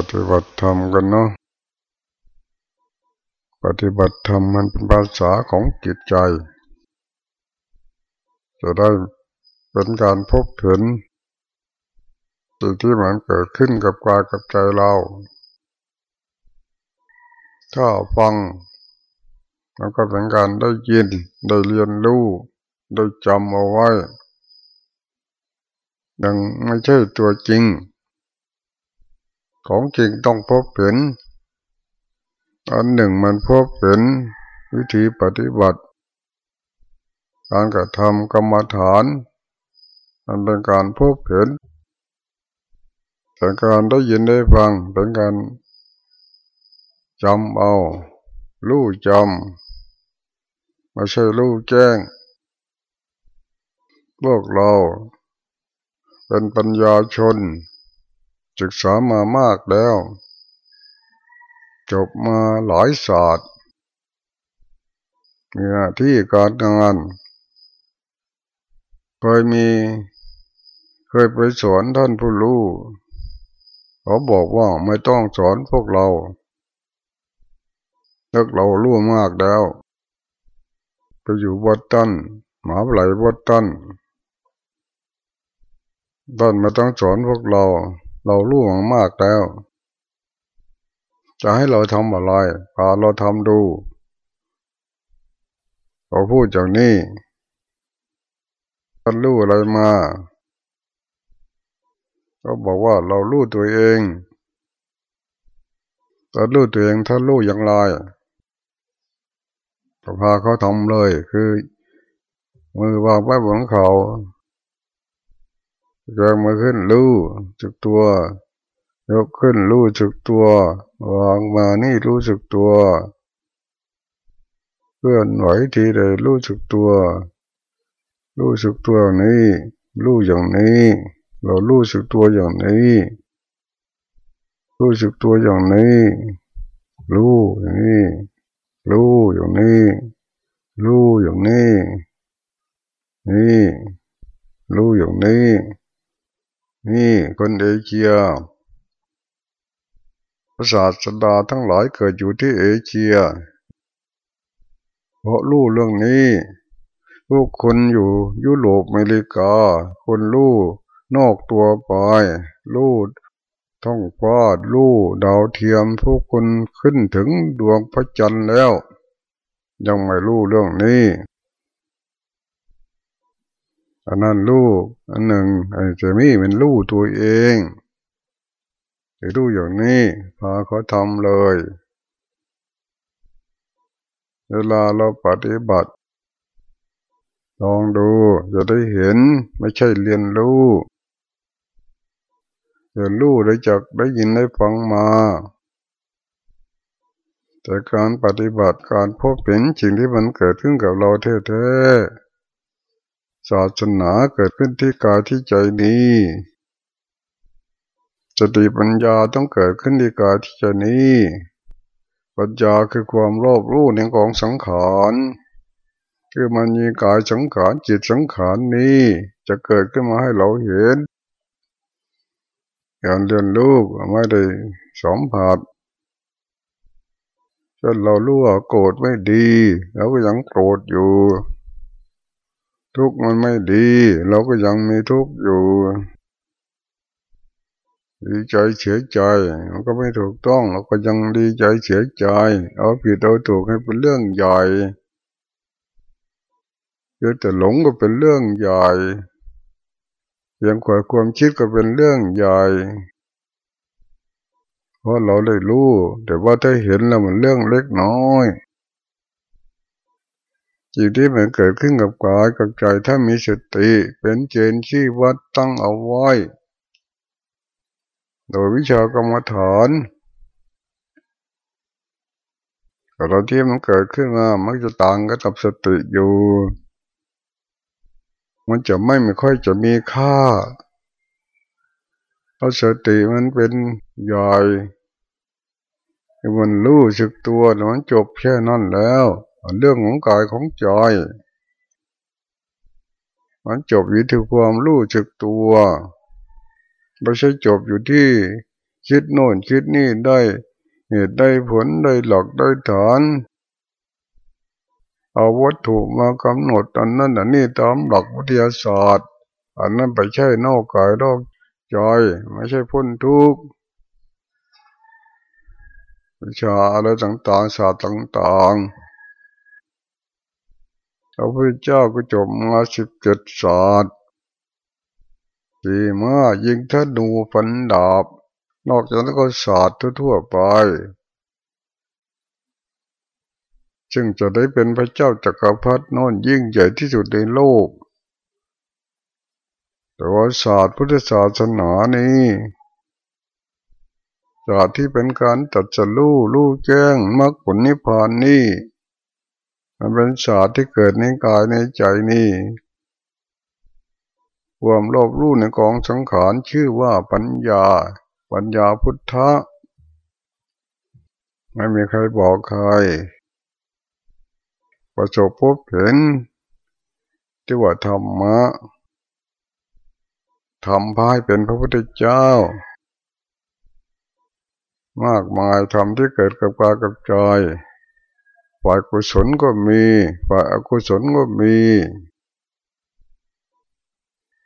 ปฏิบัติธรรมกันเนาะปฏิบัติธรรมมันเป็นภาษาของจิตใจ จะได้เป็นการพบเห็นสิ่งที่มันเกิดขึ้นกับกายกับใจเรา ถ้าฟังมันก็เป็นการได้ยิน ได้เรียนรู้ ได้จำเอาไว้ยังไม่ใช่ตัวจริง ของจริงต้องพบเห็นอันหนึ่งมันพบเห็นวิธีปฏิบัติ การกระทำกรรมฐาน มันเป็นการพบเห็นเป็นการได้ยินได้ฟังเป็นการจำเอารู้จำไม่ใช่รู้แจ้งพวกเรา เป็นปัญญาชน ศึกษามามากแล้ว จบมาหลายศาสตร์มีหน้าที่การงาน เคยมีเคยไปสอนท่านผู้รู้เขาบอกว่าไม่ต้องสอนพวกเราเลิกเรารู้มากแล้ว ไปอยู่วัดตันหมาไหลวัดตันท่านไม่ต้องสอนพวกเรา เรารู้มากแล้ว จะให้เราทำอะไรพาเราทำดูเราพูดอย่างนี้ท่านรู้อะไรมาเขาบอกว่าเรารู้ตัวเองถ้ารู้ตัวเองถ้ารู้อย่างไรก็พาเขาทำเลย คือ มือวางไว้บนเขา แรงมือขึ้นรู้จุกตัว ยกขึ้นรู้สึกตัว วางมานี่รู้สึกตัวเคลื่อนไหวทีใดรู้สึกตัว รู้สึกตัวนี้รู้อย่างนี้ เรารู้สึกตัวอย่างนี้รู้สึกตัวอย่างนี้ รู้อย่างนี้ รู้อย่างนี้ รู้อย่างนี้ นี่ รู้อย่างนี้ นี่คนเอเชียพระศาสดาทั้งหลายเกิดอยู่ที่เอเชีย เพราะรู้เรื่องนี้ลูกคนอยู่ยุโรปอเมริกา คนรู้นอกตัวไปรู้ท้องฟ้ารู้ดาวเทียมพวกคนขึ้นถึงดวงพระจันทร์แล้ว ยังไม่รู้เรื่องนี้ อันนั้นรู้อันหนึ่งไอ้เจมี่เป็นรู้ตัวเองไปดูอย่างนี้พาเขาทำเลย เวลาเราปฏิบัติลองดูจะได้เห็นไม่ใช่เรียนรู้เรียนรู้ได้จากได้ยินได้ฟังมา แต่การปฏิบัติการพบเห็นสิ่งที่มันเกิดขึ้นกับเราแท้ๆ ศาสนาเกิดขึ้นที่กายที่ใจนี้สติปัญญาต้องเกิดขึ้นที่กายที่ใจนี้ ปัญญาคือความรอบรู้ในของสังขารคือมันมีกายสังขารจิตสังขารนี้จะเกิดขึ้นมาให้เราเห็นการเรียนรู้ไม่ได้สมผัสจนเรารู้ว่าโกรธไม่ดีเราก็ยังโกรธอยู่ ทุกข์มันไม่ดี เราก็ยังมีทุกข์อยู่ดีใจเสียใจมันก็ไม่ถูกต้อง เราก็ยังดีใจเสียใจ เอาผิดเอาถูกให้เป็นเรื่องใหญ่เยอะแต่หลงก็เป็นเรื่องใหญ่เพียงขวายความคิดก็เป็นเรื่องใหญ่เพราะเราได้รู้ แต่ว่าถ้าเห็นแล้วมันเรื่องเล็กน้อย จิตที่มันเกิดขึ้นกับกายกับใจถ้ามีสติเป็นเจนที่วัดตั้งเอาไว้ โดยวิชากรรมฐานตอนที่มันเกิดขึ้นมามักจะต่างกับสติอยู่ มันจะไม่ไม่ค่อยจะมีค่า เพราะสติมันเป็นใหญ่มันรู้สึกตัวมันจบแค่นั้นแล้ว เรื่องของกายของใจมันจบอยู่ที่ความรู้สึกตัวไม่ใช่จบอยู่ที่คิดโน่นคิดนี่ได้เหตุได้ผลได้หลักได้ฐานเอาวัตถุมากำหนดอันนั้นอันนี้ตามหลักวิทยาศาสตร์ อันนั้นไปใช่นอกกายนอกใจไม่ใช่พ้นทุกข์วิชาอะไรต่างๆศาสตร์ต่าง ๆ พระพุทธเจ้าก็จบมาสิบเจ็ดศาสตร์ดีมากยิงถ้าดูฟันดาบ นอกจากนั้นก็ศาสตร์ทั่วๆไปจึงจะได้เป็นพระเจ้าจักรพรรดินอนยิ่งใหญ่ที่สุดในโลก แต่ว่าศาสตร์พุทธศาสนานี้ศาสตร์ที่เป็นการตัดสรู้รู้แจ้งมรรคผลนิพพานนี่ มันเป็นศาสตร์ที่เกิดในกายในใจนี่ความรอบรู้ในกองสังขารชื่อว่าปัญญา ปัญญาพุทธะ ไม่มีใครบอกใคร ประสบพบเห็นที่ว่าธรรมะทำพายเป็นพระพุทธเจ้า มากมายทำที่เกิดกับกายกับใจ ฝ่ายกุศลก็มีฝ่ายอกุศลก็มี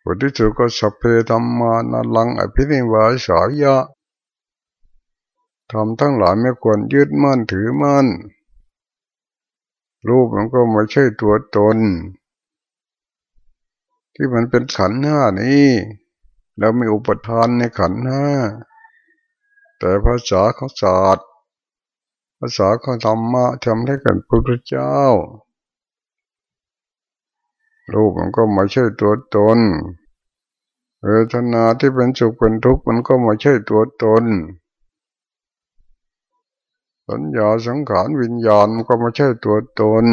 ผลที่สุดก็สัพเพธรรมานาลังอภินิวาสายะทำทั้งหลายไม่ควรยึดมั่นถือมั่น รูปมันก็ไม่ใช่ตัวตน ที่มันเป็นขันห้านี้แล้วมีอุปทานในขันห้า แต่ภาษาของศาสตร์ ภาษาของธรรมะทำให้กันพระพุทธเจ้า รูปมันก็ไม่ใช่ตัวตนเวทนาที่เป็นสุขเป็นทุกข์มันก็ไม่ใช่ตัวตนสัญญาสังขารวิญญาณมันก็ไม่ใช่ตัวตน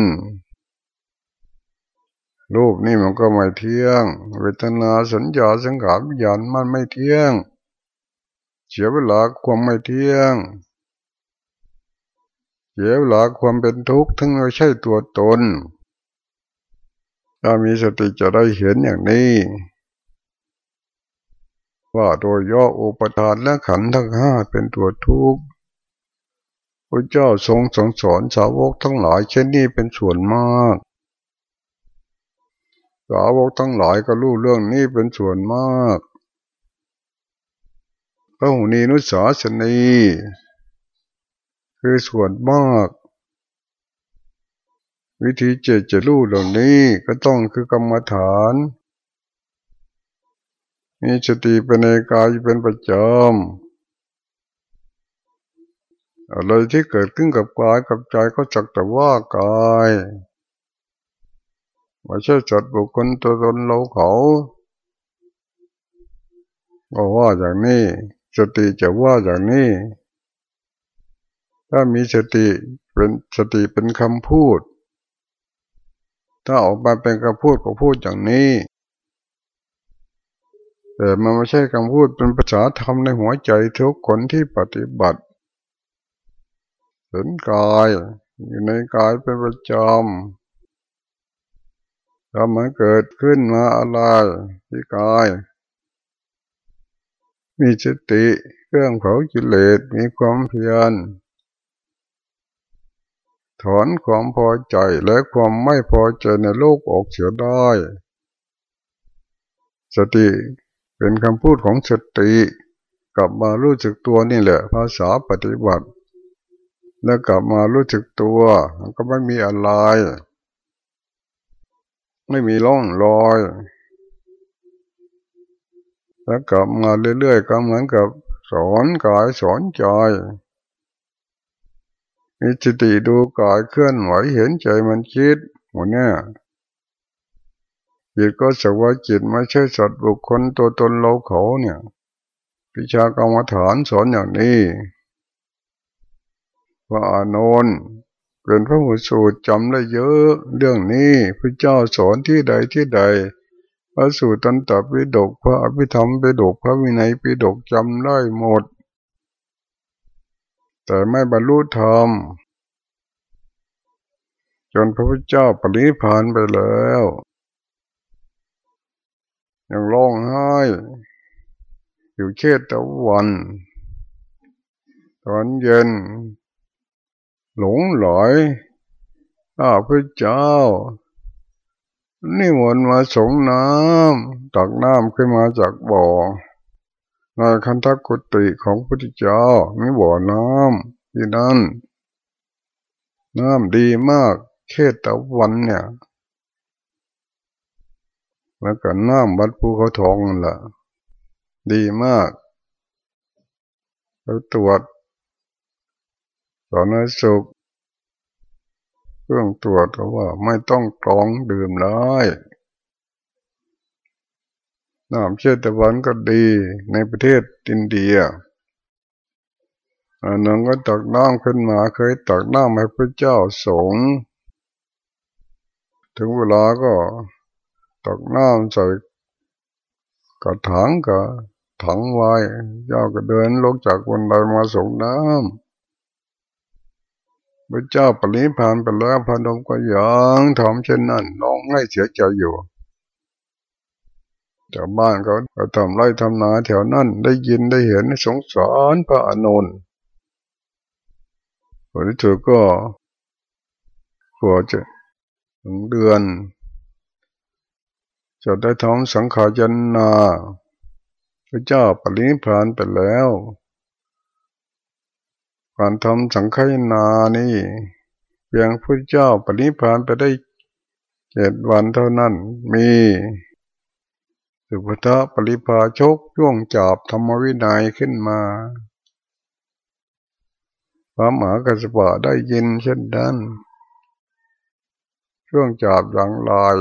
รูปนี่มันก็ไม่เที่ยง เวทนาสัญญาสังขารวิญญาณมันไม่เที่ยง เสียเวลาความไม่เที่ยง เสียเวลาความเป็นทุกข์ทั้งไม่ใช่ตัวตนถ้ามีสติจะได้เห็นอย่างนี้ ว่าโดยย่ออุปทานและขันธ์ทั้งห้าเป็นตัวทุกข์พระเจ้าทรงสอนสอนสาวกทั้งหลายเช่นนี้เป็นส่วนมาก สาวกทั้งหลายก็รู้เรื่องนี้เป็นส่วนมากพระหุนีนุสาสนี คือส่วนมาก วิธีเจตจะรู้เหล่านี้ก็ต้องคือกรรมฐาน มีสติเป็นในกายเป็นประจำอะไรที่เกิดขึ้นกับกายกับใจก็จักแต่ว่ากายไม่ใช่จัดบุคคลตัวตนเราเขาก็ว่าอย่างนี้สติจะว่าอย่างนี้ ถ้ามีสติเป็นสติเป็นคำพูด ถ้าออกมาเป็นคำพูดก็พูดอย่างนี้แต่มันไม่ใช่คำพูดเป็นภาษาธรรมในหัวใจทุกคนที่ปฏิบัติเห็นกายอยู่ในกายเป็นประจำถ้ามันเกิดขึ้นมาอะไรที่กาย มีสติเครื่องเผาจิเลสมีความเพียร ถอนความพอใจและความไม่พอใจในโลกออกเสียได้ สติเป็นคำพูดของสติ กลับมารู้จักตัวนี่แหละ ภาษาปฏิบัติ แล้วกลับมารู้จักตัวก็ไม่มีอะไร ไม่มีร่องรอยแล้วกลับมาเรื่อยๆก็เหมือนกับสอนกายสอนใจ มีสติดูกายเคลื่อนไหวเห็นใจมันคิดหมดเนี่ยจิตก็สักว่าจิตไม่ใช่สัตว์บุคคลตัวตนเราเขาเนี่ยพิชากรรมฐานสอนอย่างนี้ว่าอานนท์เป็นพระหูสูตรจำได้เยอะเรื่องนี้พระเจ้าสอนที่ใดที่ใด พระสูตรตันตปิฎกพระอภิธรรมปิฎกพระวินัยปิฎกจำได้หมด แต่ไม่บรรลุธรรมจนพระพุทธเจ้าปรินิพานไปแล้ว ยังร้องไห้อยู่เชตตะวัน ตอนเย็น หลงหลอยข้าพระเจ้า นี่มนมาสงน้ำตักน้ำขึ้นมาจากบ่อ ในคันทักกุติของพระพุทธเจ้ามีบ่อน้ำที่นั่น น้ำดีมากเขตตะวันเนี่ย แล้วก็น้ำวัดภูเขาทองนั่นแหละดีมากแล้วตรวจตอนนั้นสุกเครื่องตรวจเขาว่าไม่ต้องกรองดื่มเลย น้ำเชื่อตะวันก็ดีในประเทศอินเดียอันนั้นก็ตักน้ำขึ้นมาเคยตักน้ำให้พระเจ้าสงถึงเวลาก็ตักน้ำใส่กระถางกับถังไว้เจ้าก็เดินลงจากบนไดมาส่งน้ำพระเจ้าปริพานไปแล้วพนมก็ยังทำเช่นนั้นน้องให้เสียใจอยู่ ชาวบ้านเขาเขาทำไรทำนาแถวนั้นได้ยินได้เห็นสงสารพระอนุนวันนี้เธอก็กลัวจะถึงเดือน จะได้ท้องสังขารันนาพระเจ้าปรินิพานไปแล้วการทำสังขยนานี่เพียงพระเจ้าปรินิพานไปได้เจ็ดวันเท่านั้นมี สุภทะปริพาชกช่วงจับธรรมวินัยขึ้นมาพระมหากัสปะได้ยินเช่นนั้น ช่วงจับหลังลาย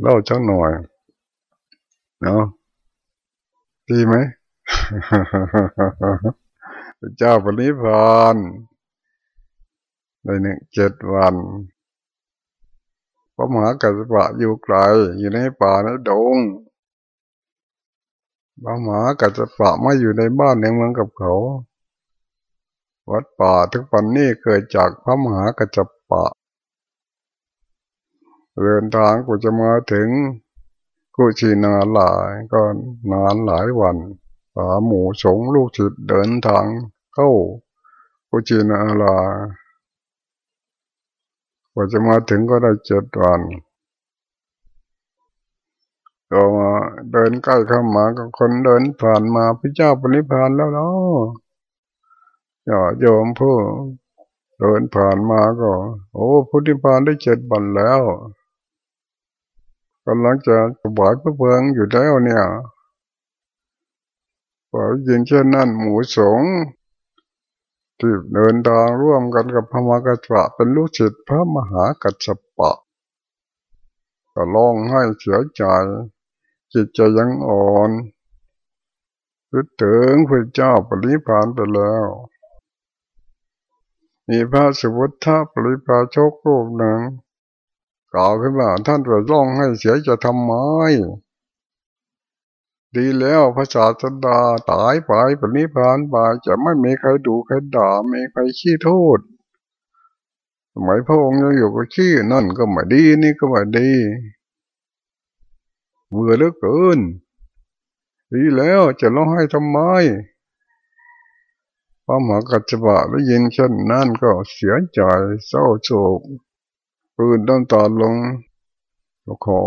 เล่าจังหน่อยเนาะดีไหมเจ้าปณิพานในหนึ่งเจ็ดวัน พระมหากัสปะอยู่ไกลอยู่ในป่าในดงพระมหากัสปะไม่อยู่ในบ้านในเมืองกับเขา วัดป่าทุกวันนี้เกิดจากพระมหากัสปะเดินทางกูจะมาถึงกูชีนาหลายก็นานหลายวันป่าหมูสงลูกศิษย์เดินทางเข้ากูชีนาลา กว่าจะมาถึงก็ได้เจ็ดวันก็มาเดินใกล้เข้ามาก็คนเดินผ่านมาพระเจ้าปณิพานแล้วเนาะอย่าโยมผู้เดินผ่านมาก็ โอ้พุทธิพานได้เจ็ดวันแล้วกำลังจะบวชพระเพิงอยู่แล้วเนี่ยพอยินเช่นนั้นหมูสง ที่เดินทางร่วมกันกับพระมกัสปะเป็นลูกศิษย์พระมหากัสปะก็ร้องให้เสียใจ จิตใจยังอ่อนคิดถึงพระเจ้าปริพานไปแล้ว มีพระสุวัฒปริพาชกรูปหนึ่งกล่าวขึ้นว่าท่านไปร้องให้เสียจะทำไม ดีแล้วพระศาสดาตายไปปณิพานไปจะไม่มีใครดูใครด่าไม่ใครขี้โทษสมัยพระองค์ยังอยู่ก็ขี้นั่นก็ไม่ดีนี่ก็ไม่ดีเบื่อเหลือเกิน ดีแล้วจะร้องให้ทำไมพระมหากัจจบะได้ยินเช่นนั้นก็เสียใจเศร้าโศกปืนต้นตาลงขอ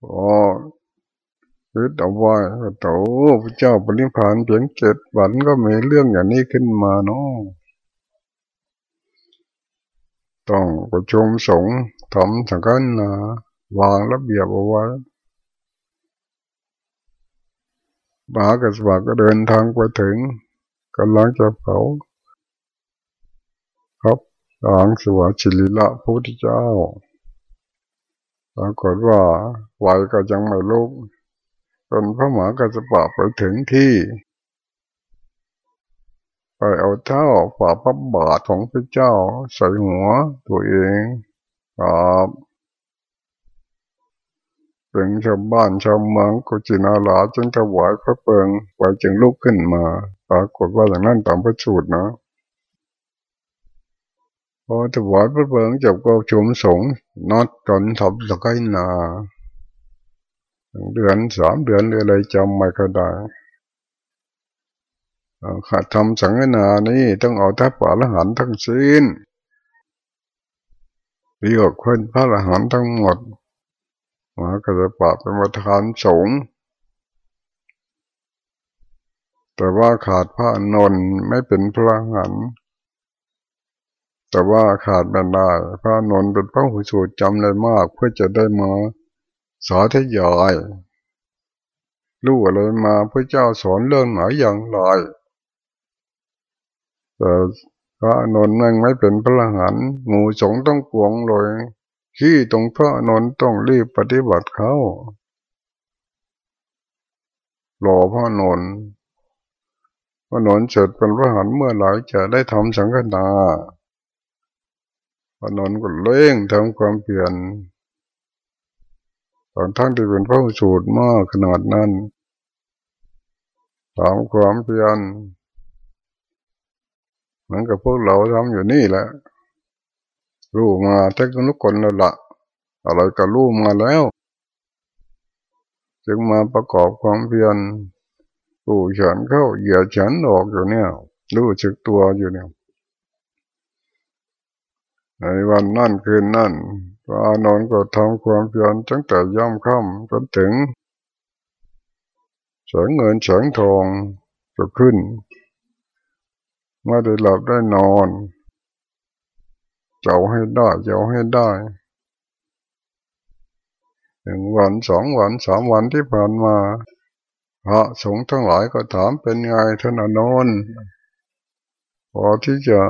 ขอ คิดเอาไว้โตพระเจ้าปริพานเพียงเจ็ดวันก็มีเรื่องอย่างนี้ขึ้นมาเนาะต้องประชุมสงฆ์ทำสังกันนะวางระเบียบเอาไว้บากัสบาก็เดินทางไปถึงกำลังจะเผาครับหลังสวชิลิละพระพุทธเจ้าปรากฏว่าไหวก็ยังไม่ลุก จนพระหมากัสปะไปถึงที่ ไปเอาเท้าฝ่าพระบาทของพระเจ้าใส่หัวตัวเองครับเป็นชาวบ้านชาวเมืองกุจินาลาจึงถวายพระเปิงไว้จึงลุกขึ้นมาปรากฏว่าอย่างนั้นตามพระสูตรนะพอถวายพระเปิงจบก็ชุมสงนอดจนทบสกายนา เดือนสามเดือนหรืออะไรจำไม่ค่อยได้ขาดทำสังฆนานี่ต้องเอาทัพปะละหันทั้งสิ้นเรียกคนพระละหันทั้งหมดมากระปะเป็นประธานสงฆ์แต่ว่าขาดพระนนไม่เป็นพระหัน แต่ว่าขาดไม่ได้พระนนเป็นพระหูสูตรจำเลยมากเพื่อจะได้มา สาธยายรู้อะไรมาพระเจ้าสอนเรื่องไหนอย่างไรแต่พระนนท์นั่งไม่เป็นพระหันหมู่สงต้องกวงเลยขี้ตรงพระนนท์ต้องรีบปฏิบัติเขารอพระนนท์พระนนท์เสร็จเป็นพระหันเมื่อไหร่จะได้ทำสังฆนาพระนนท์ก็เล่งทำความเปลี่ยน ตอนท่านที่เป็นพระสูตรมากขนาดนั้นทำความเพียรเหมือนกับพวกเราทำอยู่นี่แหละรู้มาเทคนิคคนแล้วละอะไรก็รู้มาแล้ว จึงมาประกอบความเพียรรู้ฉันเข้าเหยียดฉันออกอยู่เนี่ยรู้จึกตัวอยู่เนี่ยในวันนั่นคืนนั่น พระนอนก็ทำความเพียรตั้งแต่ย่ำค่ำจนถึงแสงเงินแสงทองจะขึ้นไม่ได้หลับได้นอนเจ้าให้ได้เจ้าให้ได้หนึ่งวันสองวันสามวันที่ผ่านมาพระสงฆ์ทั้งหลายก็ถามเป็นไงท่านอนนพอที่จะ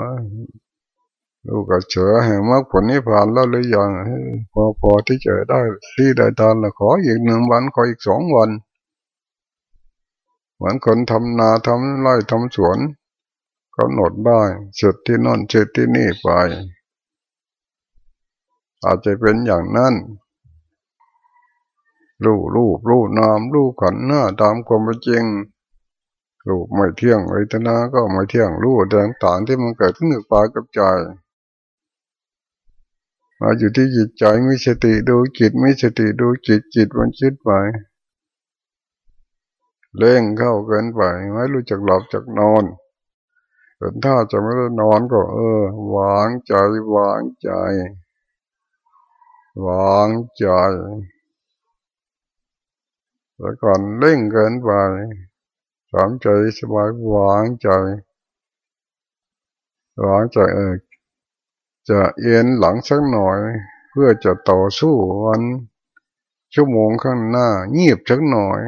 ลูกก็เฉอแห่งมรรคผลนิพพานแล้วหรือยังพอพอที่จะได้ที่ได้ทานละขออีกหนึ่งวันขออีกสองวันเหมือนคนทำนาทำไร่ทำสวนกำหนดได้เสร็จที่นั่นเสร็จที่นี่ไป อาจจะเป็นอย่างนั้นรู้รู้รู้นามรู้ขันหน้าตามความเป็นจริงรู้ไม่เที่ยงเวทนาก็ไม่เที่ยงรู้ต่างๆที่มันเกิดขึ้นกับกากับใจ มาอยู่ที่จิตใจมีสติดูจิตมีสติดูจิตจิตมันคิดไปเล่งเข้าเกินไปไม่รู้จักหลับจักนอนเป็นถ้าจะไม่ได้นอนก็ เออวางใจวางใจวางใจแล้วก่อนเล่งเกินไปสามใจสบายวางใจวางใจเออ จะเอ็นหลังสักหน่อย เพื่อจะต่อสู้วัน ชั่วโมงข้างหน้าเงียบสักหน่อย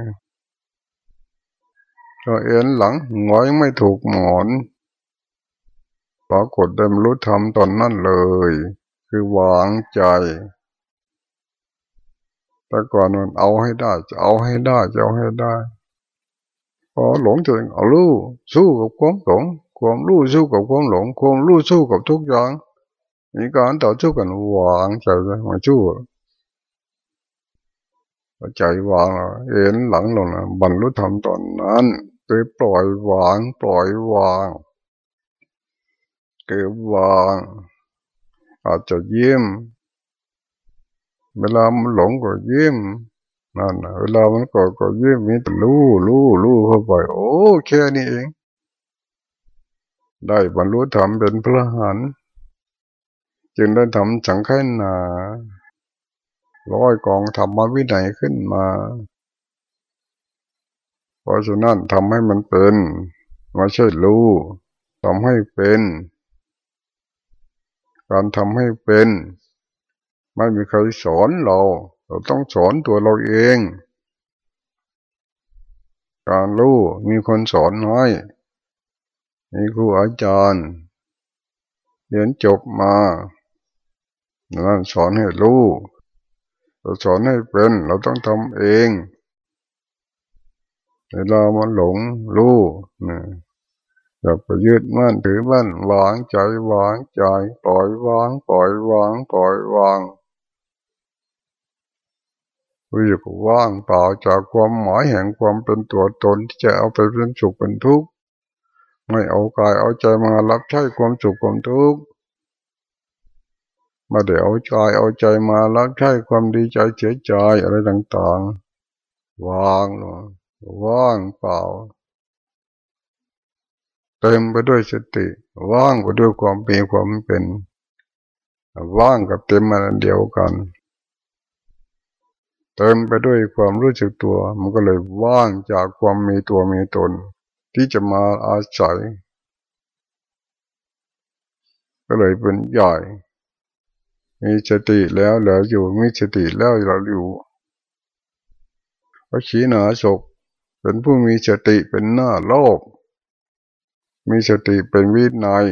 ก็เอ็นหลังงอยไม่ถูกหมอนปรากฏได้รู้ทำตอนนั้นเลย คือวางใจ แต่ก่อนมันเอาให้ได้ จะเอาให้ได้จะเอาให้ได้พอหลงตัวเองเอาลู่สู้กับความหลงความรู้สู้กับความหลงความรู้สู้กับทุกอย่าง มีการต่อสู้กันวางใจมาสู้ใจวางเอ็นหลังลงนะบรรลุธรรมตอนนั้นไปปล่อยวาง ปล่อยวางเก็บวาง อาจจะยิ้มเวลามันหลงก็ยิ้มนั่นนะเวลามันก็ก็ยิ้มมีแต่รู้รู้รู้เข้าไปโอ้แค่นี้เอง ได้บรรลุธรรมเป็นพระหัน จึงได้ทำสังขนาร้อยกองธรรมวินัยขึ้นมา เพราะฉะนั้นทำให้มันเป็นไม่ใช่รู้ทำให้เป็น การทำให้เป็น ไม่มีใครสอนเรา เราต้องสอนตัวเราเอง การรู้มีคนสอนน้อย มีครูอาจารย์เรียนจบมา นั่นสอนให้รู้เราสอนให้เป็น เราต้องทำเองเวลามันหลงรู้นะอย่าไปยึดมั่นถือมั่นวางใจวางใจปล่อยวางปล่อยวางปล่อยวางรู้จักว่างเปล่าจากความหมายแห่งความเป็นตัวตนที่จะเอาไปเป็นสุขเป็นทุกข์ไม่เอากายเอาใจมารับใช้ความสุขความทุกข์ มาเดี๋ยวเอาใจเอาใจมารับใช้ความดีใจเฉยใจอะไรต่างๆ วางเนาะว่างเปล่า เต็มไปด้วยสติ ว่างไปด้วยความเป็นความเป็น ว่างกับเต็มมันเดียวกัน เต็มไปด้วยความรู้สึกตัว มันก็เลยว่างจากความมีตัวมีตน ที่จะมาอาศัย ก็เลยเป็นใหญ่ มีสติแล้วเหลืออยู่มีสติแล้วเราอยู่พระชีนาศกเป็นผู้มีสติเป็นหน้าโลก มีสติเป็นวินัย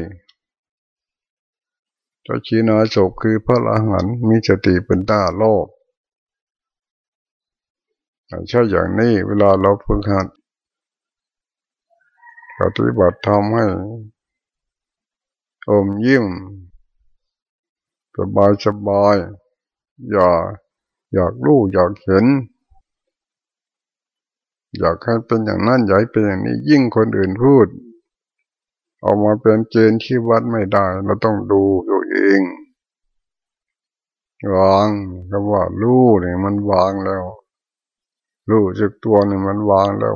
พระชีนาศกคือพระอรหันต์มีสติเป็นหน้าโลกใช่อย่างนี้เวลาเราฝึกหัดปฏิบัติทำให้อมยิ้ม สบายสบายอย่าอยากรู้อยากเห็น อยากให้เป็นอย่างนั้นอยากเป็นอย่างนี้ยิ่งคนอื่นพูดออกมาเป็นเกณฑ์ที่วัดไม่ได้ เราต้องดูตัวเองวางคำว่ารู้เนี่ยมันวางแล้วรู้จักตัวเนี่ยมันวางแล้ว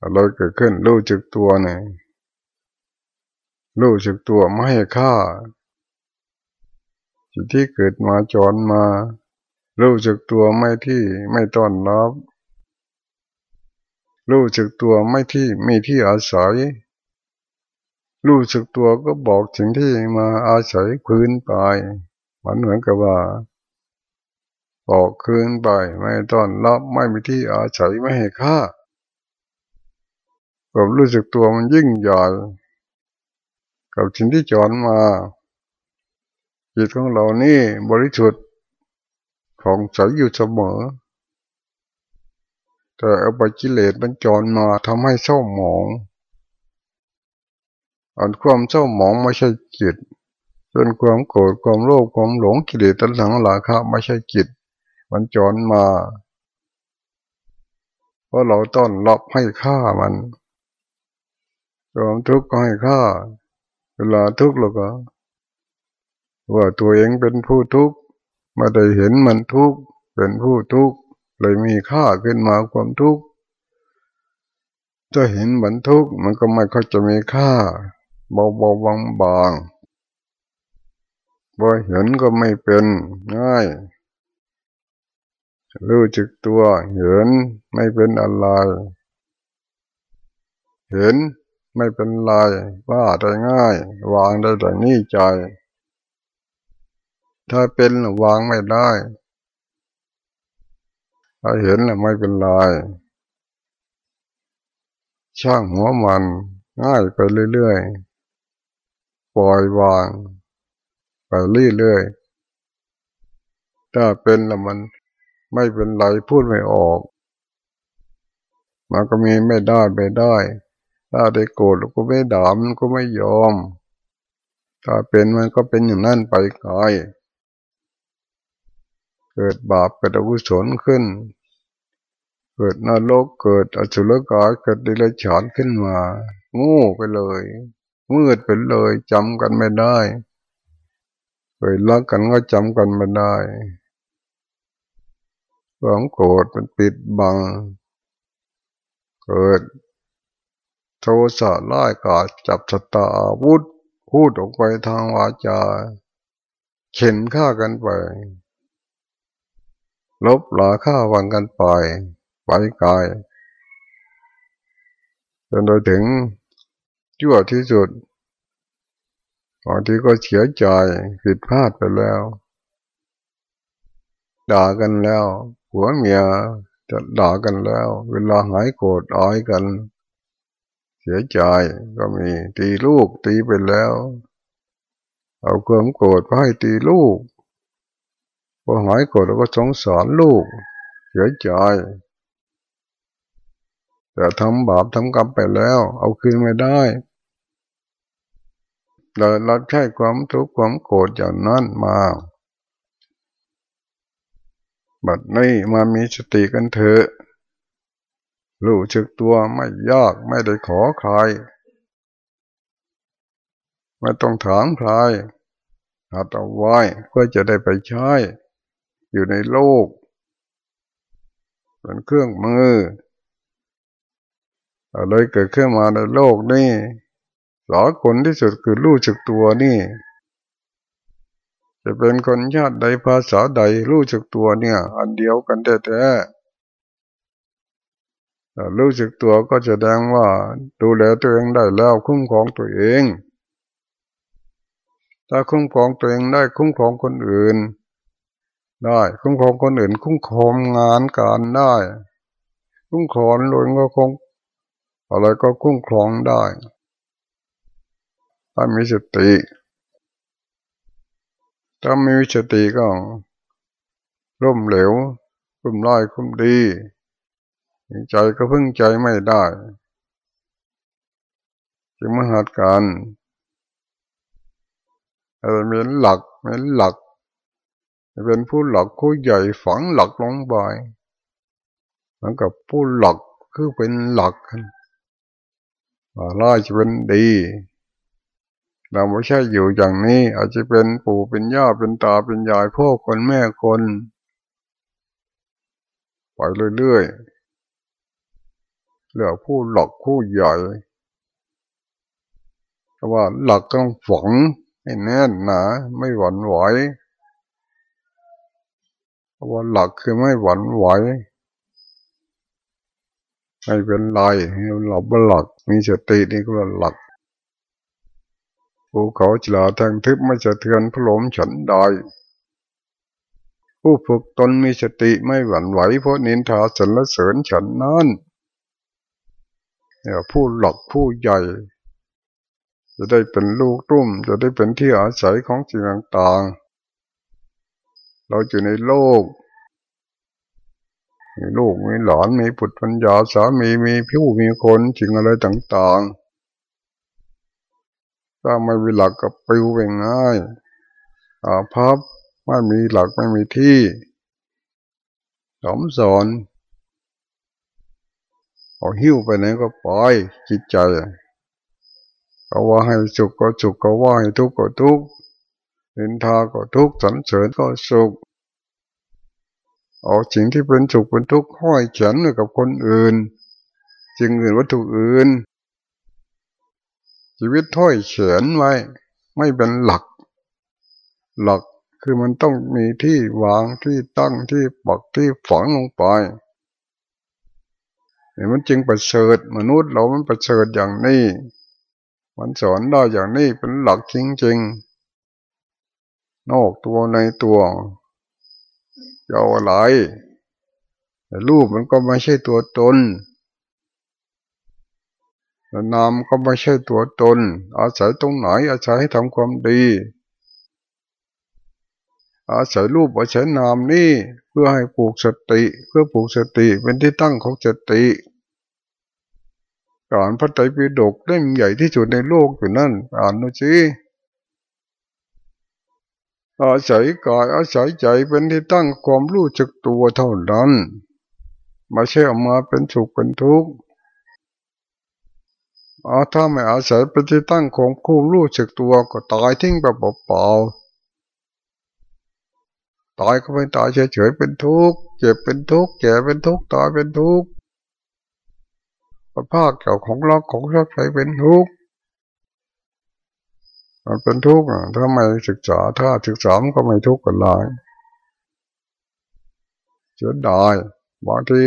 อะไรเกิดขึ้นรู้จักตัวเนี่ยรู้จักตัวไม่ให้ค่า สิ่งที่เกิดมาจรมา รู้จักตัวไม่ที่ไม่ต้อนรับรู้สึกตัวไม่ที่มีที่อาศัย รู้สึกตัวก็บอกถึงที่มาอาศัยคืนไปมันเหมือนกับว่าบอกคืนไปไม่ต้อนรับไม่มีที่อาศัยไม่ให้ค่าความรู้สึกตัวมันยิ่งใหญ่กับสิ่งที่จอนมา จิตของเรานี่บริสุทธิ์ของใสอยู่เสมอ แต่เอาไปกิเลสมันจรมาทำให้เศร้าหมองอันความเศร้าหมองไม่ใช่จิตจนความโกรธความโลภความหลงกิเลสตัณหาหลาคะไม่ใช่จิต มันจรมาเพราะเราต้อนรับให้ค่ามันความทุกข์ก็ให้ค่า เวลาทุกข์เราก็ ว่าตัวเองเป็นผู้ทุกข์ม่ได้เห็นมันทุกข์เป็นผู้ทุกข์เลยมีค่าขึ้นมาความทุกข์ถ้าเห็นมือนทุกข์มันก็ไม่ค่อยจะมีค่าเบาเบาบางบางบ่เห็นก็ไม่เป็นง่ายรู้จึกตัวเห็นไม่เป็นอะไร เห็นไม่เป็นไรว่าได้ง่าย วางได้แต่นี่ใจ ถ้าเป็นวางไม่ได้ถ้าเห็นแล้วไม่เป็นไรช่างหัวมันง่ายไปเรื่อยๆ ปล่อยวาง ไปเรื่อยๆ ถ้าเป็นแล้วมันไม่เป็นไรพูดไม่ออก มันก็มีไม่ได้ไม่ได้ ถ้าได้โกรธก็ไม่ด่ามันก็ไม่ยอม ถ้าเป็นมันก็เป็นอย่างนั้นไปไกล เกิดบาปเกิดอกุศลขึ้น เกิดนรกเกิดอสุรกายเกิดดิเลฉานขึ้นมางูไปเลยมืดไปเลยจำกันไม่ได้เคยรักกันก็จำกันไม่ได้ความโกรธมันปิดบัง เกิด โทสะไล่กาจับสตาวุธพูดออกไปทางวาจา เข็นฆ่ากันไป ลบหลาฆ่าวังกันไปไปกายจนโดยถึงชั่วที่สุดบางทีก็เสียใจผิดพลาดไปแล้ว ด่ากันแล้วผัวเมียจะด่ากันแล้ว เวลาหายโกรธอ้อยกัน เสียใจก็มีตีลูกตีไปแล้ว เอาความโกรธไปให้ตีลูก พอหายโกรธเราก็สงสารลูกเสียใจแต่ทำบาปทำกรรมไปแล้ว เอาคืนไม่ได้เราเราใช้ความทุกข์ความโกรธอย่างนั้นมาบัดนี้มามีสติกันเถอะรู้จึกตัวไม่ยากไม่ได้ขอใคร ไม่ต้องถามใครหัดเอาไว้เพื่อจะได้ไปใช้ อยู่ในโลกเป็นเครื่องมืออะไรเกิดขึ้นมาในโลกนี่สาคนที่สุดคือรู้จักตัวนี่ จะเป็นคนชาติใดภาษาใดรู้จักตัวเนี่ย อันเดียวกันแท้ๆรู้จักตัวก็จะแสดงว่าดูแลตัวเองได้แล้วคุ้มครองตัวเอง ถ้าคุ้มครองตัวเองได้คุ้มครองคนอื่น ได้ คุ้มครองคนอื่น คุ้มครองงานการได้ คุ้มครองโดยก็คงอะไรก็คุ้มครองได้ถ้ามีสติถ้าไม่มีสติก็ร่มเหลวคุ้มร้ายคุ้มดีใจก็พึ่งใจไม่ได้จึงมาหัดกันอะไรมีหลักมีหลัก เป็นผู้หลักผู้ใหญ่ฝังหลักลงไปเหมือนกับผู้หลักคือเป็นหลักร้ายจะเป็นดี เราไม่ใช่อยู่อย่างนี้ อาจจะเป็นปู่เป็นย่าเป็นตาเป็นยายพ่อคนแม่คนไปเรื่อยๆเหลือผู้หลักผู้ใหญ่แต่ว่าหลักต้องฝังให้แน่นหนาไม่หวั่นไหว ว่าหลักคือไม่หวั่นไหวไม่เป็นไรเราบหลัก มีสตินี่ก็หลักภูเขาจลาทางทึบไม่จะเทือนพลมฉันใดผู้ฝึกตนมีสติไม่หวั่นไหวเพราะนินทาสรรเสริญฉันนั้นเนี่ยผู้หลักผู้ใหญ่ จะได้เป็นลูกรุ่ม จะได้เป็นที่อาศัยของสิ่งต่างๆ เราอยู่ในโลก มีลูกมีหลานมีปุตปัญญาสามีมีผิวมีคนจริงอะไรต่างๆ ถ้าไม่มีหลักกับปิวเองง่ายอาภัพไม่มีหลักไม่มีที่สมสอนเอาหิ้วไปไหนก็ปล่อยจิตใจเขาว่าให้สุขก็สุขเขาว่าให้ทุกข์ก็ทุกข์ เห็นทาก็ทุกข์สันเสริญก็สุขเอาสิ่งที่เป็นสุขเป็นทุกข์ห้อยเขียนกับคนอื่นจึงอื่นวัตถุอื่น ชีวิตถ้อยเขียนไว้ ไม่เป็นหลัก หลักคือมันต้องมีที่วางที่ตั้งที่ปักที่ฝังลงไปเนี่มันจึงประเสริฐมนุษย์เรามันประเสริฐอย่างนี้ มันสอนได้อย่างนี้เป็นหลักจริงๆ นอกตัวในตัวจะเอาอะไรรูปมันก็ไม่ใช่ตัวตนนามก็ไม่ใช่ตัวตน อาศัยตรงไหน อาศัยให้ทำความดี อาศัยรูปอาศัยนามนี่เพื่อให้ปลูกสติ เพื่อปลูกสติเป็นที่ตั้งของสติการพระไตรปิฎกเล่มใหญ่ที่สุดในโลกอยู่นั่นอ่านดูสิ อาศัยกายอาศัยใจเป็นที่ตั้งความรู้จักตัวเท่านั้นไม่ใช่ออกมาเป็นสุขเป็นทุกข์อาถ้าไม่อาศัยเป็นที่ตั้งของคู่รู้จักตัวก็ตายทิ้งแบบเปล่าๆตายก็ไม่ตายเฉยๆเป็นทุกข์เจ็บเป็นทุกข์แก่เป็นทุกข์ตายเป็นทุกข์ภาคเกี่ยวของรักของชอบใจเป็นทุกข์ มันเป็นทุกข์ถ้าไม่ศึกษาถ้าศึกษามันก็ไม่ทุกข์กันเลยเสียดายบางที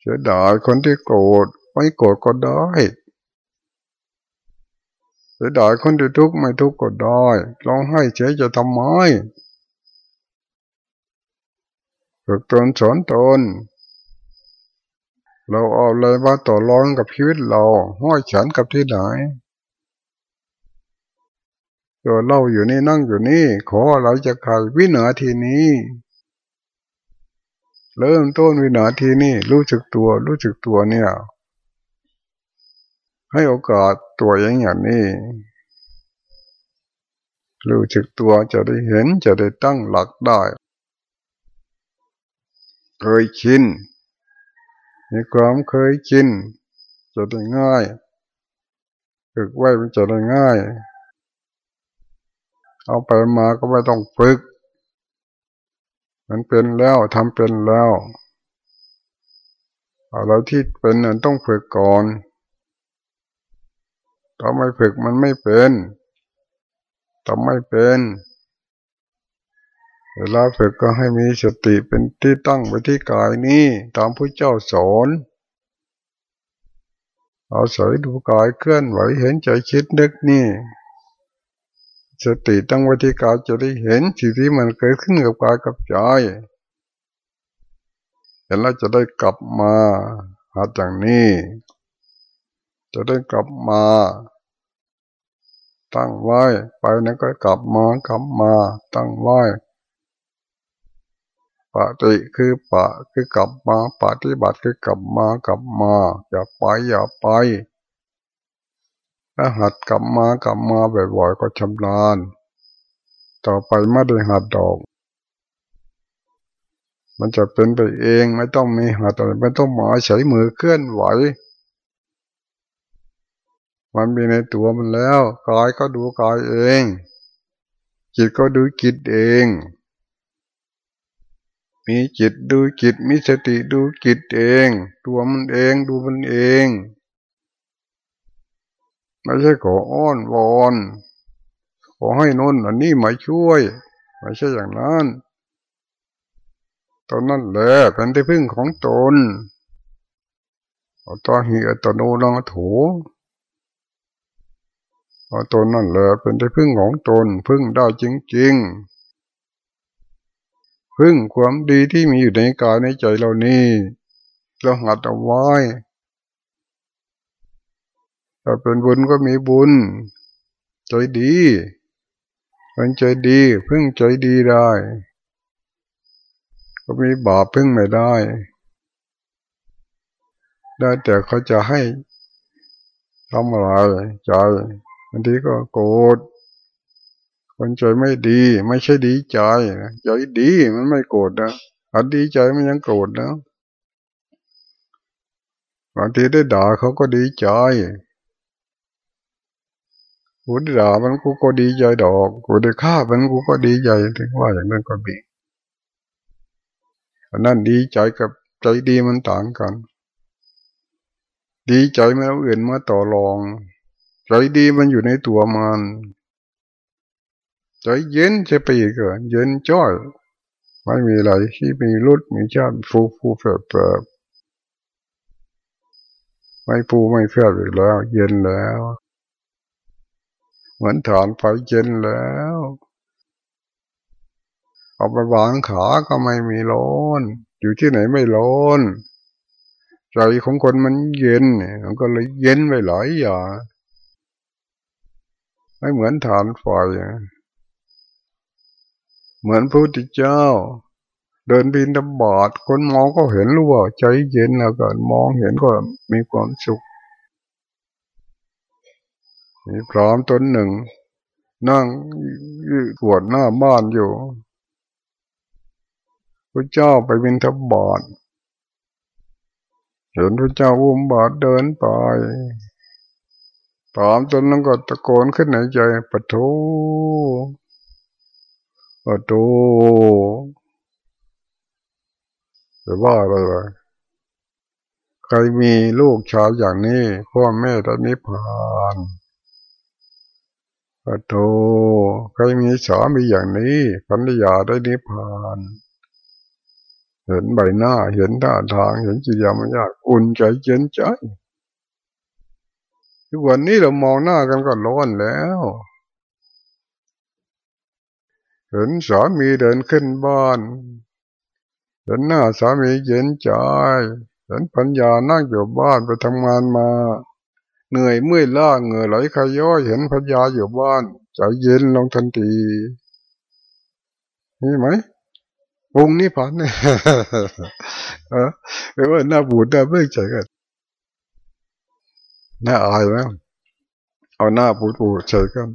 เสียดายคนที่โกรธไม่โกรธก็ได้เสียดายคนที่ทุกข์ไม่ทุกข์ก็ได้ร้องให้เฉยจะทำไมฝึกตนสอนตนเราเอาอะไรมาต่อรองกับชีวิตเราห้อยฉันกับที่ไหน ตัวเล่าอยู่นี่นั่งอยู่นี่ ขอเราจะขายวินาทีนี้ เริ่มต้นวินาทีนี้รู้จักตัว รู้จักตัวเนี่ย ให้โอกาสตัวอย่างอย่างนี้รู้จักตัวจะได้เห็นจะได้ตั้งหลักได้เคยชินมีความเคยชินจะได้ง่ายฝึกไว้มันจะได้ง่าย เอาไปมาก็ไม่ต้องฝึก มันเป็นแล้วทำเป็นแล้วอะไรที่เป็นนั้นต้องฝึกก่อนถ้าไม่ฝึกมันไม่เป็นทำไม่เป็นเวลาฝึกก็ให้มีสติเป็นที่ตั้งไว้ที่กายนี้ตามพระเจ้าสอนเอาสายดูกายเคลื่อนไหวเห็นใจคิดนึกนี่ สติตั้งไว้ที่กายจะได้เห็นสิ่งที่มันเกิดขึ้นกับกายกับใจเห็นแล้วจะได้กลับมาหาอย่างนี้ จะได้กลับมา ตั้งไว้ ไปนั้นก็กลับมากลับมา ตั้งไว้ปฏิคือปะคือกลับมาปฏิบัติคือกลับมากลับมา อย่าไปอย่าไป ถ้าหัดกลับมากลับมาบ่อยๆก็ชำนาญต่อไปไม่ได้หัดดอก มันจะเป็นไปเองไม่ต้องมีหัดอะไรไม่ต้องหมาใช้มือเคลื่อนไหว มันมีในตัวมันแล้วกายก็ดูกายเอง จิตก็ดูจิตเองมีจิตดูจิตมีสติดูจิตเอง ตัวมันเองดูมันเอง ไม่ใช่ขออ้อนวอนขอให้นนอันนี้มาช่วย ไม่ใช่อย่างนั้นตอนนั้นแหละเป็นที่พึ่งของตนตอหีอัตโนลังถูเอาตนนั่นแหละเป็นที่พึ่งของตนพึ่งได้จริงๆพึ่งความดีที่มีอยู่ในกายในใจเรานี่เราหัดเอาไว้ ถ้าเป็นบุญก็มีบุญ ใจดีเป็นใจดีพึ่งใจดีได้ ก็มีบาปพึ่งไม่ได้ ได้แต่เขาจะให้ทำอะไรใจบางทีก็โกรธคนใจไม่ดี ไม่ใช่ดีใจใจดีมันไม่โกรธนะอันดีใจมันยังโกรธนะบางทีได้ด่าเขาก็ดีใจ กูได้ด่ามันกูก็ดีใจดอกกูได้ฆ่ามันกูก็ดีใจถึงว่าอย่างนั้นก็มีอันนั้นดีใจกับใจดีมันต่างกัน ดีใจไม่เอาอื่นมาต่อรอง ใจดีมันอยู่ในตัวมันใจเย็นจะไปอีกเหรอเย็นจ้อยไม่มีอะไรที่มีรุดมีชาติฟูฟูเฟบเฟืบไม่ฟูไม่เฟบอีกแล้ว เย็นแล้ว เหมือนฐานไฟเย็นแล้ว เอาไปวางขาก็ไม่มีร้อนอยู่ที่ไหนไม่ร้อนใจของคนมันเย็นมันก็เลยเย็นไปหลายอย่างไม่เหมือนฐานไฟเหมือนพระพุทธเจ้า เดินบินตบาดคนมองก็เห็นรู้ว่าใจเย็นแล้วก็มองเห็นก็มีความสุข มีพร้อมตนหนึ่ง นั่งปวดหน้าบ้านอยู่พระเจ้าไปบินทบาทเห็นพระเจ้าอุ้มบาทเดินไปถามจนนั้นก็ตะโกนขึ้นในใจปะโถปะโถจะว่าอะไรใครมีลูกชายอย่างนี้พ่อแม่ได้นิพพาน ปะโถใครมีสามีอย่างนี้ภรรยาได้นิพพานเห็นใบหน้า เห็นท่าทาง เห็นจิตยามยากอุ่นใจเย็นใจ ทุกวันนี้เรามองหน้ากันก็ร้อนแล้ว เห็นสามีเดินขึ้นบ้าน เห็นหน้าสามีเย็นใจ เห็นปัญญานั่งอยู่บ้านไปทำงานมา เหนื่อยเมื่อยล้าเหงื่อไหลขย้อยเห็นปัญาอยู่บ้านใจเย็นลงทันทีนี่ไหมองนี้ผ่านเนี่ยเออแปลว่าหน้าบูดหน้าเบิกใจกันน่าอายไหมเอาหน้าปูดปูดเฉยกัน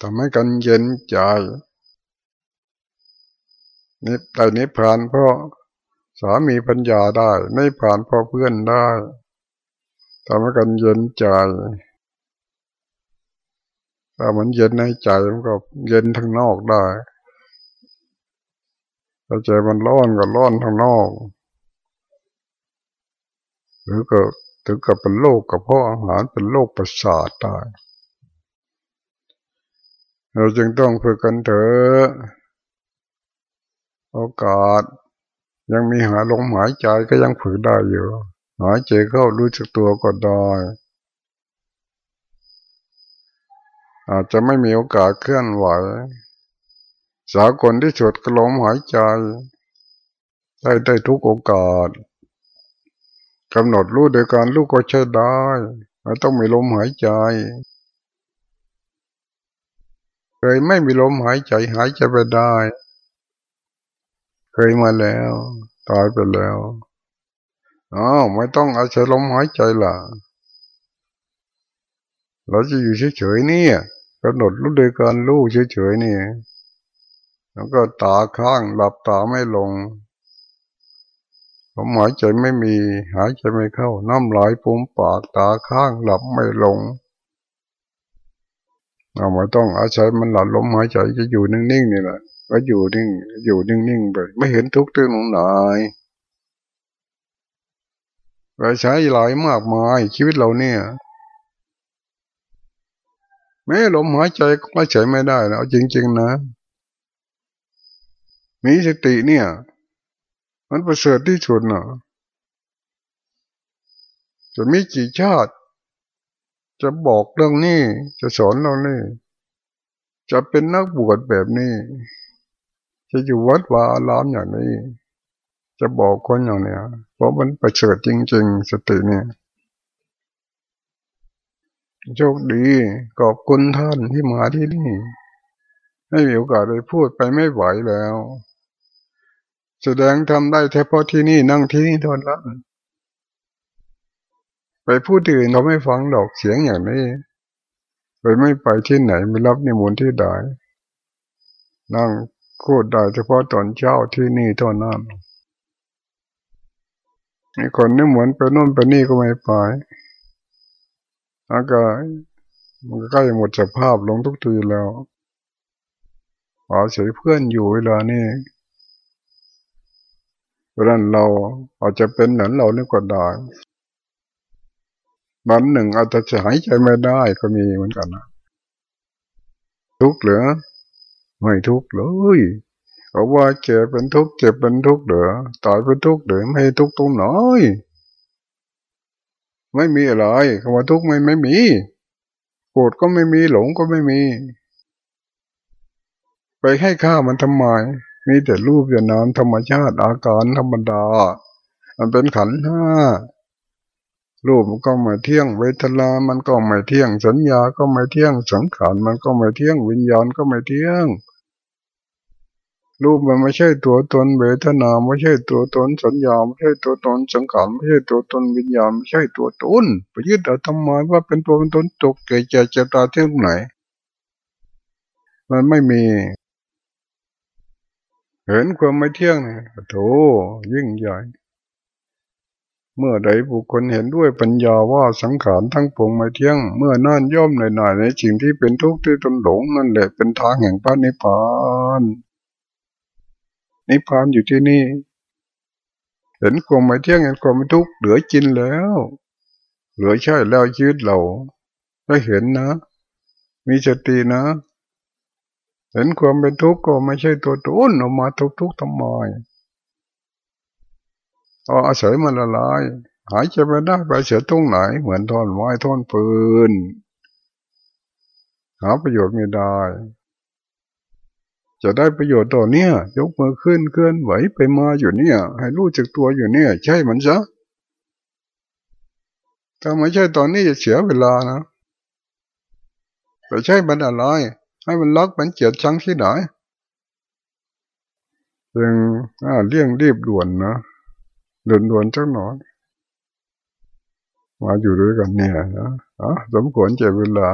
ทำให้กันเย็นใจนี่แต่นี้ผ่านเพราะ สามีปัญญาได้ไม่ผ่านพราะเพื่อนได้ทำให้กันเย็นใจถ้ามันเย็นในใจมันก็เย็นทั้งนอกได้ถ้าใจมันร้อนก็ร้อนข้างนอก หรือก็ถึงกับเป็นโรคกับเพราะอาหารเป็นโรคประสาทได้เราจึงต้องฝึกกันเถอะโอกาส ยังมีหาลมหายใจก็ยังฝึกได้อยู่หายใจเข้ารู้จักตัวก็ได้อาจจะไม่มีโอกาสเคลื่อนไหว สากลที่สุดก็ลมหายใจ ได้ได้ทุกโอกาสกำหนดรู้โดยการรู้ก็ใช้ได้ไม่ต้องมีลมหายใจเคยไม่มีลมหายใจหายใจไปได้ เคยมาแล้ว ตายไปแล้วอ๋อไม่ต้องอาศัยลมหายใจล่ะ เราจะอยู่เฉยๆนี่กำหนดรู้โดยการรู้เฉยๆนี่ แล้วก็ตาข้างหลับตาไม่ลงผมหายใจไม่มี หายใจไม่เข้า น้ำไหลปุ่มปากตาข้างหลับไม่ลงเราไม่ต้องอาศัยมันหลับลมหายใจจะอยู่นิ่งๆนี่แหละ ก็อยู่นิ่ง อยู่นิ่งๆไปไม่เห็นทุกข์ที่หนุนหนายไปใช้หลายมากมายชีวิตเราเนี่ย แม้ลมหายใจก็ใช้ไม่ได้นะจริง ๆ นะ มีสติเนี่ย มันประเสริฐที่สุดเนะจะมีกี่ชาติ จะบอกเรื่องนี้จะสอนเรานี่จะเป็นนักบวชแบบนี้ จะอยู่วัดวาอารามอย่างนี้ จะบอกคนอย่างเนี้ยเพราะมันประเสริฐจริง ๆ สติเนี่ยโชคดีขอบคุณท่านที่มาที่นี่ให้มีโอกาสไปพูดไปไม่ไหวแล้ว แสดงทำได้เฉพาะที่นี่นั่งที่นี่ทนละไปพูดอื่นเราไม่ฟังดอกเสียงอย่างนี้ไปไม่ไปที่ไหนไม่รับนิมนต์ที่ใดนั่ง พูดได้เฉพาะตอนเช้าที่นี่เท่านั้นมีคนนี่เหมือนไปโน่นไปนี่ก็ไม่ไปอากาศมันก็ใกล้หมดสภาพลงทุกทีแล้วอาศัยเพื่อนอยู่เวลานี้เพราะนั้นเราอาจจะเป็นเหมือนเรานี่ก็ได้บันหนึ่งอาจจะหายใจไม่ได้ก็มีเหมือนกันนะทุกเหลือ ไม่ทุกเลยเพราว่าเจ็บเป็นทุกเจ็บเป็นทุกเหลือตายเป็นทุกเหลือไม่ทุกตรงไหนไม่มีอะไรคำว่าทุกข์ไม่ไม่มีโกรธก็ไม่มีหลงก็ไม่มี ไปให้ค่ามันทำไมมีแต่รูปอย่างน้ำธรรมชาติอาการธรรมดา มันเป็นขันห้า รูปมันก็ไม่เที่ยง เวทนามันก็ไม่เที่ยง สัญญาก็ไม่เที่ยง สังขารมันก็ไม่เที่ยง วิญญาณก็ไม่เที่ยง รูปมันไม่ใช่ตัวตน เวทนาไม่ใช่ตัวตน สัญญาไม่ใช่ตัวตน สังขารไม่ใช่ตัวตน วิญญาณไม่ใช่ตัวตน ไปยึดเอาทำไมว่าเป็นตัวเป็นตนตกเกิดเจ็บเจ็บตาเที่ตรงไหน มันไม่มีเห็นความไม่เที่ยงเนี่ยโถยิ่งใหญ่ เมื่อใดบุคคลเห็นด้วยปัญญาว่าสังขารทั้งปวงไม่เที่ยง เมื่อนั่นย่อมหน่อยๆในสิ่งที่เป็นทุกข์ที่ตนหลงนั่นแหละเป็นทางแห่งพระนิพพาน นิพพานอยู่ที่นี่ เห็นความไม่เที่ยงเห็นความไม่ทุกข์เหลือกินแล้ว เหลือใช่แล้วชีวิตเราได้เห็นนะ มีสตินะ เห็นความเป็นทุกข์ก็ไม่ใช่ตัวตนออกมาทุกทุกทำไม เอาอาศัยมันละลาย หายใจไปได้ไปเสียตรงไหน เหมือนท่อนไม้ท่อนปืน หาประโยชน์ไม่ได้ จะได้ประโยชน์ต่อเนี่ย ยกมือขึ้นเคลื่อนไหวไปมาอยู่เนี่ย ให้รู้จักตัวอยู่เนี่ย ใช่มันซะถ้าไม่ใช่ตอนนี้จะเสียเวลานะแต่ใช่มันอะไร ให้มันล็อกมันเจียดชังที่ไหนยังเลี่ยงรีบด่วนนะ ดินดวนจังหนอนมาอยู่ด้วยกันเนี่ยนะสมควรเจ็บเวลา